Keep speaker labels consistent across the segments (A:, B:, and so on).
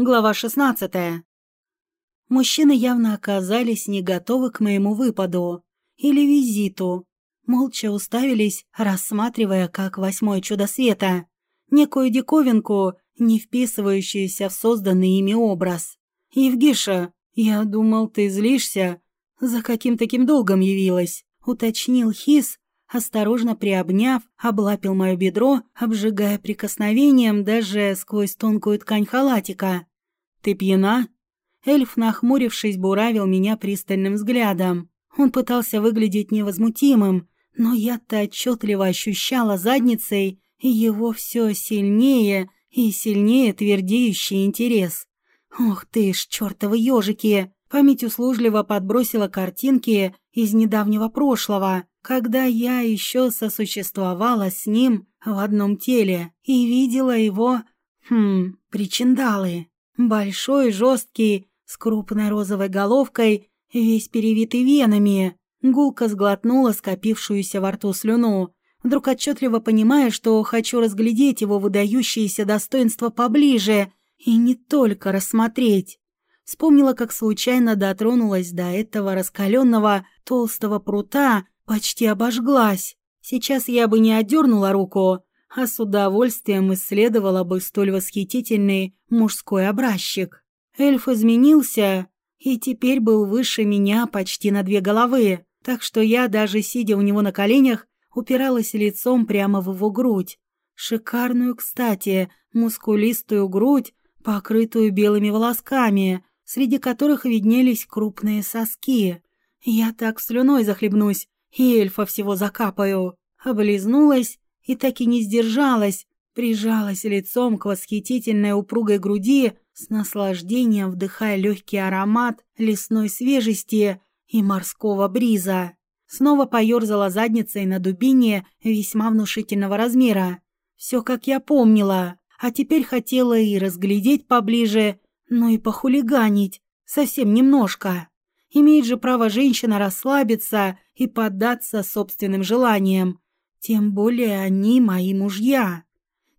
A: Глава 16. Мужчины явно оказались не готовы к моему выпаду или визиту. Молча уставились, рассматривая как восьмое чудо света, некую диковинку, не вписывающуюся в созданный ими образ. «Евгиша, я думал, ты злишься. За каким таким долгом явилась?» — уточнил Хис, осторожно приобняв, облапил мое бедро, обжигая прикосновением даже сквозь тонкую ткань халатика. «Ты пьяна?» Эльф, нахмурившись, буравил меня пристальным взглядом. Он пытался выглядеть невозмутимым, но я-то отчетливо ощущала задницей его все сильнее и сильнее твердеющий интерес. «Ох ты ж, чертовы ежики!» Память услужливо подбросила картинки из недавнего прошлого, когда я еще сосуществовала с ним в одном теле и видела его, хм, причиндалы. Большой, жесткий, с крупной розовой головкой, весь перевитый венами. Гулка сглотнула скопившуюся во рту слюну, вдруг отчетливо понимая, что хочу разглядеть его выдающиеся достоинства поближе и не только рассмотреть. Вспомнила, как случайно дотронулась до этого раскаленного толстого прута, почти обожглась. Сейчас я бы не отдернула руку, а с удовольствием исследовала бы столь восхитительный мужской образчик. Эльф изменился и теперь был выше меня почти на две головы, так что я, даже сидя у него на коленях, упиралась лицом прямо в его грудь. Шикарную, кстати, мускулистую грудь, покрытую белыми волосками, среди которых виднелись крупные соски. Я так слюной захлебнусь, и эльфа всего закапаю. Облизнулась и так и не сдержалась, прижалась лицом к восхитительной упругой груди, с наслаждением вдыхая легкий аромат лесной свежести и морского бриза. Снова поерзала задницей на дубине весьма внушительного размера. Все, как я помнила, а теперь хотела и разглядеть поближе, но и похулиганить, совсем немножко. Имеет же право женщина расслабиться и поддаться собственным желаниям. Тем более они мои мужья.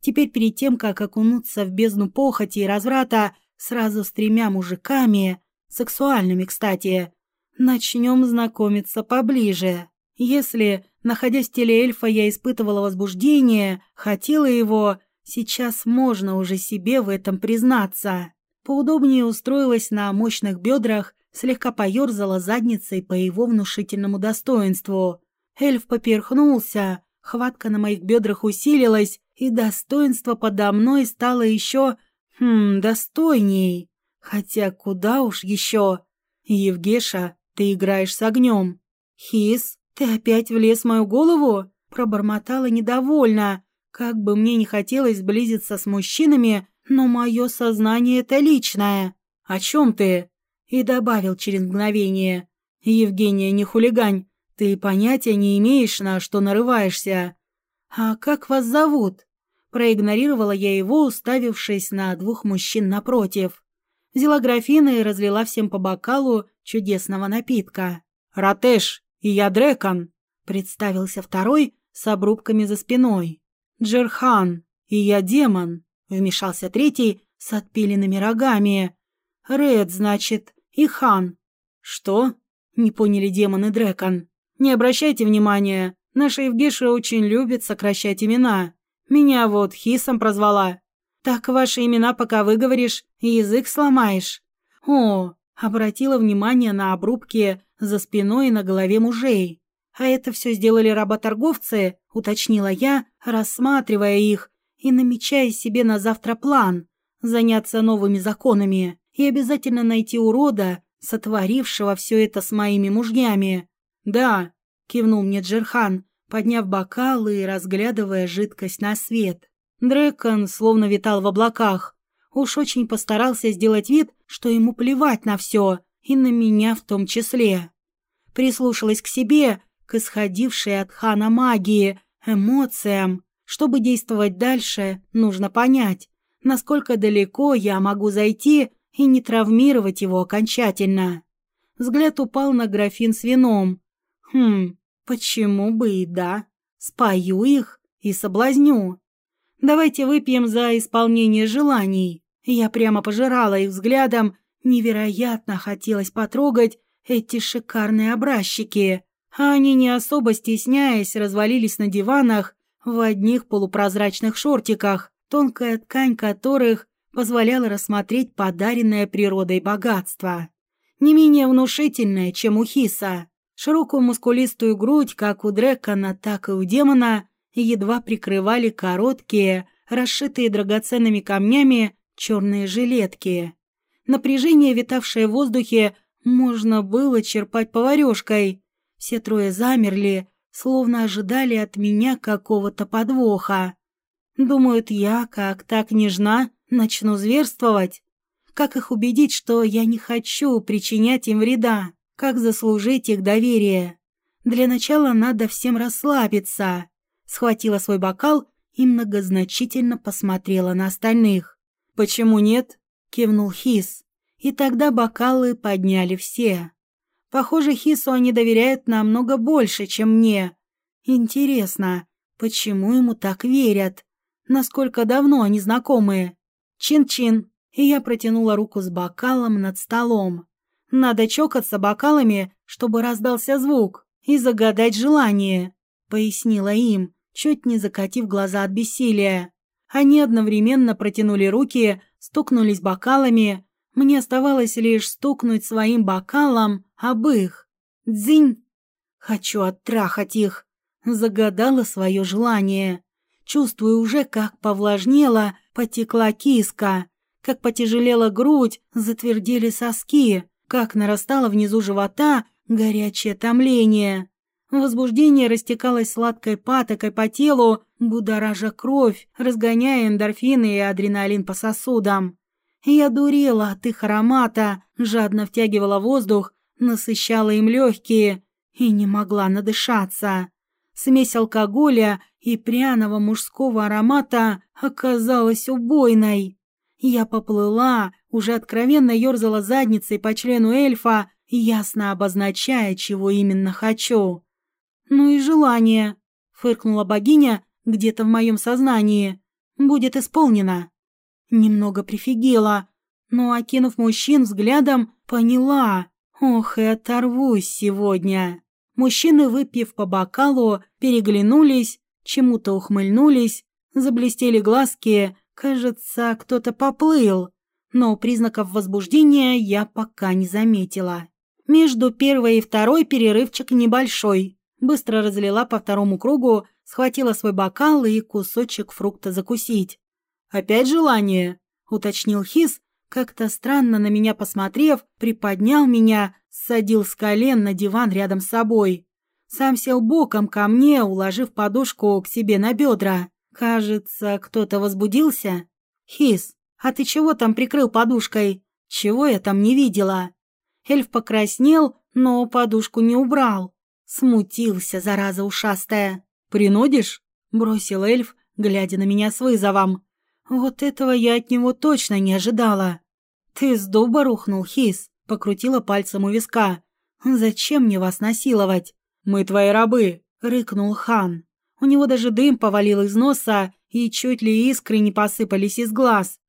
A: Теперь перед тем, как окунуться в бездну похоти и разврата сразу с тремя мужиками, сексуальными, кстати, начнем знакомиться поближе. Если, находясь в теле эльфа, я испытывала возбуждение, хотела его, сейчас можно уже себе в этом признаться. Поудобнее устроилась на мощных бедрах, слегка поерзала задницей по его внушительному достоинству. Эльф поперхнулся, хватка на моих бедрах усилилась, и достоинство подо мной стало еще, хм, достойней. Хотя куда уж еще. Евгеша, ты играешь с огнем. Хис, ты опять влез в мою голову? Пробормотала недовольно. Как бы мне не хотелось сблизиться с мужчинами, но мое сознание это личное. О чем ты? И добавил через мгновение. Евгения, не хулигань. Ты понятия не имеешь, на что нарываешься. А как вас зовут? Проигнорировала я его, уставившись на двух мужчин напротив. Взяла графин и разлила всем по бокалу чудесного напитка. «Ратеш, и я Дрекон», — представился второй с обрубками за спиной. «Джерхан, и я демон», — вмешался третий с отпиленными рогами. «Ред, значит, и хан». «Что?» — не поняли демоны Дрекон. «Не обращайте внимания, наша Евгеша очень любит сокращать имена. Меня вот Хисом прозвала. Так ваши имена пока выговоришь, язык сломаешь». «О, обратила внимание на обрубки за спиной и на голове мужей. «А это все сделали работорговцы», — уточнила я, рассматривая их и намечая себе на завтра план заняться новыми законами и обязательно найти урода, сотворившего все это с моими мужьями. «Да», — кивнул мне Джерхан, подняв бокал и разглядывая жидкость на свет. Дрекон словно витал в облаках. Уж очень постарался сделать вид, что ему плевать на все, и на меня в том числе. Прислушалась к себе, к исходившей от хана магии, эмоциям. Чтобы действовать дальше, нужно понять, насколько далеко я могу зайти и не травмировать его окончательно. Взгляд упал на графин с вином. Хм, почему бы и да? Спою их и соблазню. Давайте выпьем за исполнение желаний. Я прямо пожирала их взглядом, невероятно хотелось потрогать эти шикарные образчики. А они, не особо стесняясь, развалились на диванах в одних полупрозрачных шортиках, тонкая ткань которых позволяла рассмотреть подаренное природой богатство. Не менее внушительное, чем у Хиса. Широкую мускулистую грудь, как у Дрекона, так и у демона, едва прикрывали короткие, расшитые драгоценными камнями, черные жилетки. Напряжение, витавшее в воздухе, можно было черпать поварешкой. Все трое замерли, словно ожидали от меня какого-то подвоха. Думают, я, как так нежна, начну зверствовать. Как их убедить, что я не хочу причинять им вреда? Как заслужить их доверие? Для начала надо всем расслабиться. Схватила свой бокал и многозначительно посмотрела на остальных. «Почему нет?» — кивнул Хис. И тогда бокалы подняли все. Похоже, Хису они доверяют намного больше, чем мне. Интересно, почему ему так верят? Насколько давно они знакомы? Чин-чин. И я протянула руку с бокалом над столом. Надо чокаться бокалами, чтобы раздался звук, и загадать желание, пояснила им, чуть не закатив глаза от бессилия. Они одновременно протянули руки, стукнулись бокалами, мне оставалось лишь стукнуть своим бокалом об их. Дзинь! Хочу оттрахать их. Загадала свое желание. Чувствую уже, как повлажнела, потекла киска, как потяжелела грудь, затвердели соски, как нарастало внизу живота горячее томление. Возбуждение растекалось сладкой патокой по телу, будоража кровь, разгоняя эндорфины и адреналин по сосудам. Я дурела от их аромата, жадно втягивала воздух, насыщала им легкие и не могла надышаться. Смесь алкоголя и пряного мужского аромата оказалась убойной. Я поплыла, уже откровенно ерзала задницей по члену эльфа, ясно обозначая, чего именно хочу. «Ну и желание», — фыркнула богиня где-то в моем сознании, — «будет исполнено». Немного прифигела, но, окинув мужчин взглядом, поняла. Ох, и оторвусь сегодня. Мужчины, выпив по бокалу, переглянулись, чему-то ухмыльнулись, заблестели глазки, кажется, кто-то поплыл. Но признаков возбуждения я пока не заметила. Между первой и второй перерывчик небольшой. Быстро разлила по второму кругу, схватила свой бокал и кусочек фрукта закусить. «Опять желание?» — уточнил Хис, как-то странно на меня посмотрев, приподнял меня, садил с колен на диван рядом с собой. Сам сел боком ко мне, уложив подушку к себе на бедра. Кажется, кто-то возбудился. «Хис, а ты чего там прикрыл подушкой? Чего я там не видела?» Эльф покраснел, но подушку не убрал. Смутился, зараза ушастая. «Принудишь?» — бросил эльф, глядя на меня с вызовом. Вот этого я от него точно не ожидала. Ты с дуба рухнул, Хис, покрутила пальцем у виска. Зачем мне вас насиловать? Мы твои рабы, рыкнул хан. У него даже дым повалил из носа, и чуть ли искры не посыпались из глаз.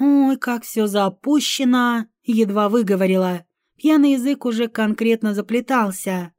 A: Ой, как все запущено, едва выговорила. Пьяный язык уже конкретно заплетался.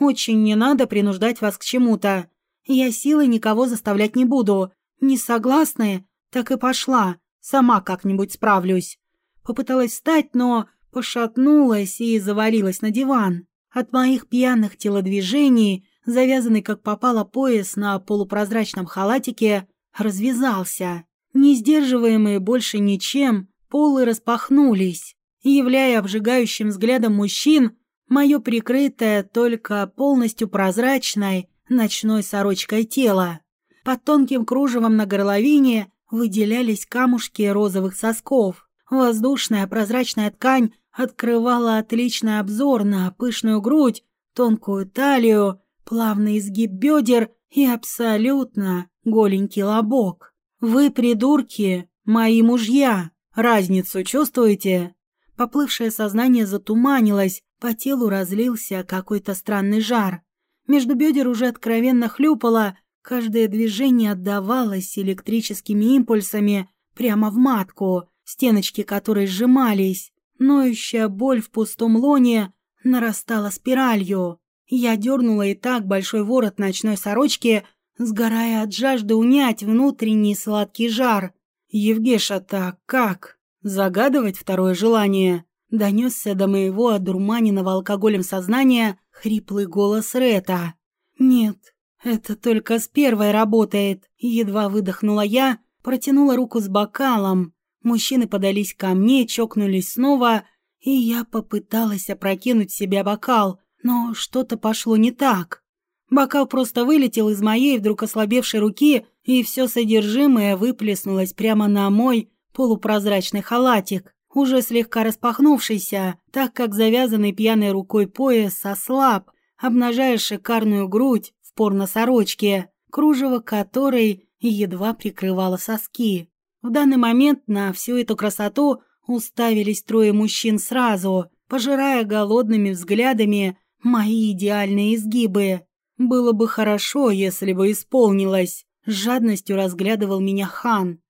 A: Очень не надо принуждать вас к чему-то. Я силой никого заставлять не буду. Не согласны? Так и пошла, сама как-нибудь справлюсь. Попыталась встать, но пошатнулась и завалилась на диван. От моих пьяных телодвижений, завязанный как попало пояс на полупрозрачном халатике, развязался. Не сдерживаемые больше ничем, полы распахнулись, являя обжигающим взглядом мужчин мое прикрытое только полностью прозрачной ночной сорочкой тело. Под тонким кружевом на горловине выделялись камушки розовых сосков. Воздушная прозрачная ткань открывала отличный обзор на пышную грудь, тонкую талию, плавный изгиб бедер и абсолютно голенький лобок. «Вы, придурки, мои мужья! Разницу чувствуете?» Поплывшее сознание затуманилось, по телу разлился какой-то странный жар. Между бедер уже откровенно хлюпало, Каждое движение отдавалось электрическими импульсами прямо в матку, стеночки которой сжимались. Ноющая боль в пустом лоне нарастала спиралью. Я дернула и так большой ворот ночной сорочки, сгорая от жажды унять внутренний сладкий жар. «Евгеша, так как? Загадывать второе желание?» Донесся до моего одурманенного алкоголем сознания хриплый голос Рета. «Нет, это только с первой работает», — едва выдохнула я, протянула руку с бокалом. Мужчины подались ко мне, чокнулись снова, и я попыталась опрокинуть себе бокал, но что-то пошло не так. Бокал просто вылетел из моей вдруг ослабевшей руки, и все содержимое выплеснулось прямо на мой полупрозрачный халатик уже слегка распахнувшийся, так как завязанный пьяной рукой пояс ослаб, обнажая шикарную грудь в порно-сорочке, кружево которой едва прикрывало соски. В данный момент на всю эту красоту уставились трое мужчин сразу, пожирая голодными взглядами мои идеальные изгибы. Было бы хорошо, если бы исполнилось. С жадностью разглядывал меня хан.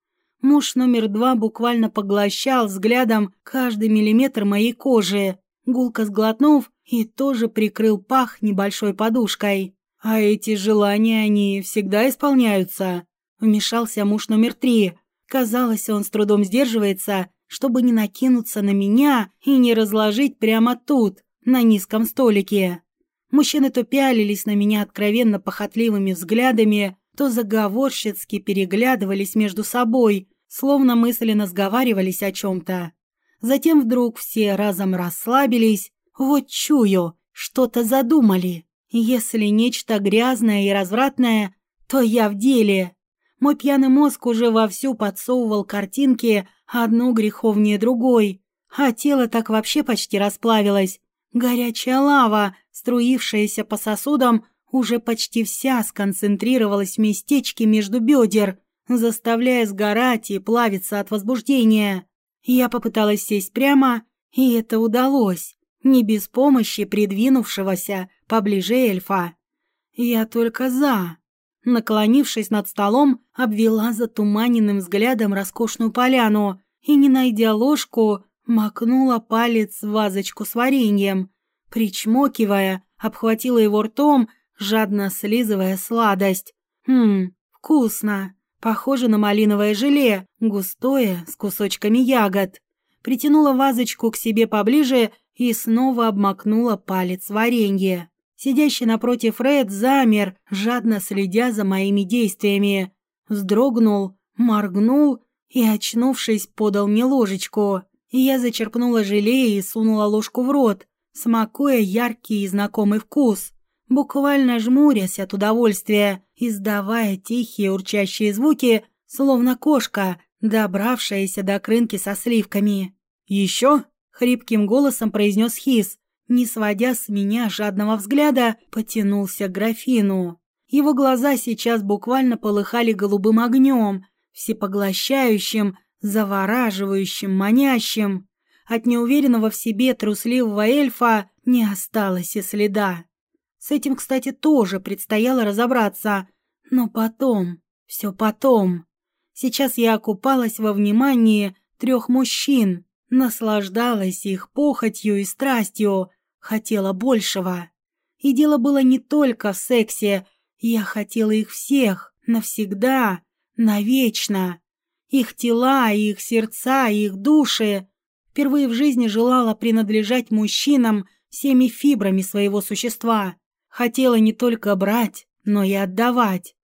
A: Муж номер два буквально поглощал взглядом каждый миллиметр моей кожи, гулко сглотнув и тоже прикрыл пах небольшой подушкой. «А эти желания, они всегда исполняются?» Вмешался муж номер три. Казалось, он с трудом сдерживается, чтобы не накинуться на меня и не разложить прямо тут, на низком столике. Мужчины то пялились на меня откровенно похотливыми взглядами, то заговорщицки переглядывались между собой, словно мысленно сговаривались о чем-то. Затем вдруг все разом расслабились, вот чую, что-то задумали. Если нечто грязное и развратное, то я в деле. Мой пьяный мозг уже вовсю подсовывал картинки, одну греховнее другой, а тело так вообще почти расплавилось. Горячая лава, струившаяся по сосудам, уже почти вся сконцентрировалась в местечке между бедер, заставляя сгорать и плавиться от возбуждения. Я попыталась сесть прямо, и это удалось, не без помощи придвинувшегося поближе эльфа. Я только за. Наклонившись над столом, обвела затуманенным взглядом роскошную поляну и, не найдя ложку, макнула палец в вазочку с вареньем. Причмокивая, обхватила его ртом жадно слизывая сладость. Хм, вкусно. Похоже на малиновое желе, густое, с кусочками ягод. Притянула вазочку к себе поближе и снова обмакнула палец в варенье. Сидящий напротив Ред замер, жадно следя за моими действиями. Вздрогнул, моргнул и, очнувшись, подал мне ложечку. Я зачерпнула желе и сунула ложку в рот, смакуя яркий и знакомый вкус буквально жмурясь от удовольствия, издавая тихие урчащие звуки, словно кошка, добравшаяся до крынки со сливками. «Еще?» — хрипким голосом произнес Хис, не сводя с меня жадного взгляда, потянулся к графину. Его глаза сейчас буквально полыхали голубым огнем, всепоглощающим, завораживающим, манящим. От неуверенного в себе трусливого эльфа не осталось и следа. С этим, кстати, тоже предстояло разобраться. Но потом, все потом. Сейчас я окупалась во внимании трех мужчин, наслаждалась их похотью и страстью, хотела большего. И дело было не только в сексе, я хотела их всех, навсегда, навечно. Их тела, их сердца, их души. Впервые в жизни желала принадлежать мужчинам всеми фибрами своего существа. Хотела не только брать, но и отдавать.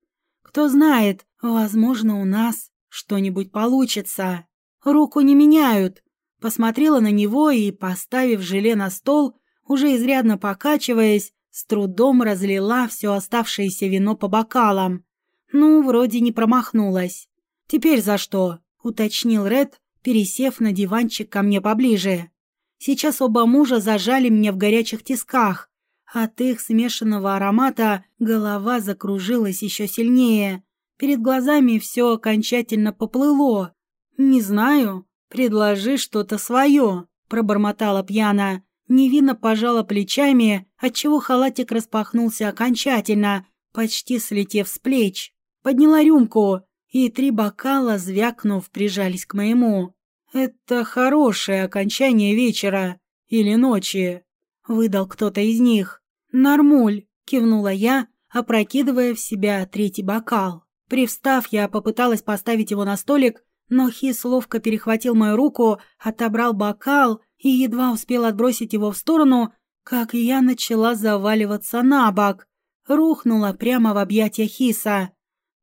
A: Кто знает, возможно, у нас что-нибудь получится. Руку не меняют. Посмотрела на него и, поставив желе на стол, уже изрядно покачиваясь, с трудом разлила все оставшееся вино по бокалам. Ну, вроде не промахнулась. «Теперь за что?» — уточнил Ред, пересев на диванчик ко мне поближе. Сейчас оба мужа зажали меня в горячих тисках, от их смешанного аромата голова закружилась еще сильнее. Перед глазами все окончательно поплыло. «Не знаю. Предложи что-то свое», — пробормотала пьяно. Невинно пожала плечами, отчего халатик распахнулся окончательно, почти слетев с плеч. Подняла рюмку, и три бокала, звякнув, прижались к моему. «Это хорошее окончание вечера или ночи», — выдал кто-то из них. «Нормуль», — кивнула я, опрокидывая в себя третий бокал. Привстав, я попыталась поставить его на столик, но Хис ловко перехватил мою руку, отобрал бокал и едва успел отбросить его в сторону, как я начала заваливаться на бок. Рухнула прямо в объятия Хиса.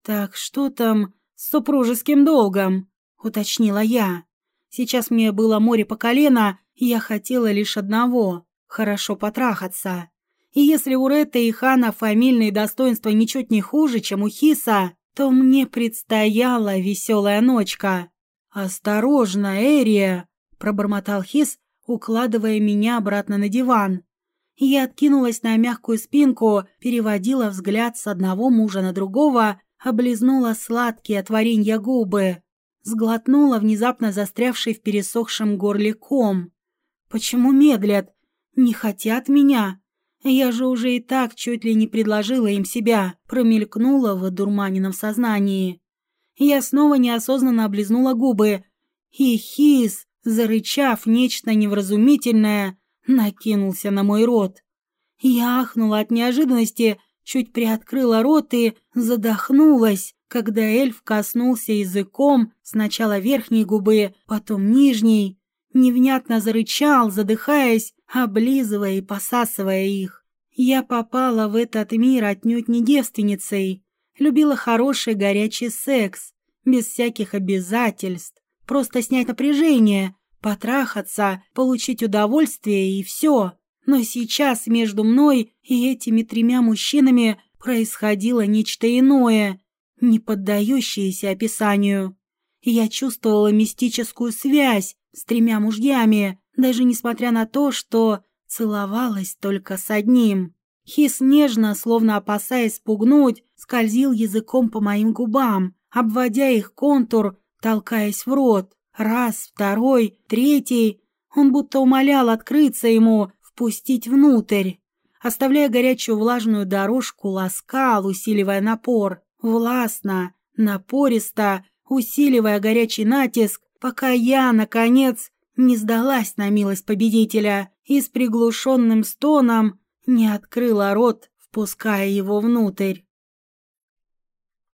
A: «Так что там с супружеским долгом?» — уточнила я. Сейчас мне было море по колено, и я хотела лишь одного — хорошо потрахаться. И если у Ретты и Хана фамильные достоинства ничуть не хуже, чем у Хиса, то мне предстояла веселая ночка. «Осторожно, Эрия!» — пробормотал Хис, укладывая меня обратно на диван. Я откинулась на мягкую спинку, переводила взгляд с одного мужа на другого, облизнула сладкие от варенья губы, сглотнула внезапно застрявший в пересохшем горле ком. «Почему медлят? Не хотят меня?» Я же уже и так чуть ли не предложила им себя, промелькнула в одурманенном сознании. Я снова неосознанно облизнула губы. И хис, зарычав нечто невразумительное, накинулся на мой рот. Я ахнула от неожиданности, чуть приоткрыла рот и задохнулась, когда эльф коснулся языком сначала верхней губы, потом нижней, невнятно зарычал, задыхаясь, облизывая и посасывая их. Я попала в этот мир отнюдь не девственницей, любила хороший горячий секс, без всяких обязательств, просто снять напряжение, потрахаться, получить удовольствие и все. Но сейчас между мной и этими тремя мужчинами происходило нечто иное, не поддающееся описанию. Я чувствовала мистическую связь с тремя мужьями, даже несмотря на то, что целовалась только с одним. Хис нежно, словно опасаясь спугнуть, скользил языком по моим губам, обводя их контур, толкаясь в рот. Раз, второй, третий. Он будто умолял открыться ему, впустить внутрь. Оставляя горячую влажную дорожку, ласкал, усиливая напор. Властно, напористо, усиливая горячий натиск, пока я, наконец, не сдалась на милость победителя и с приглушенным стоном не открыла рот, впуская его внутрь.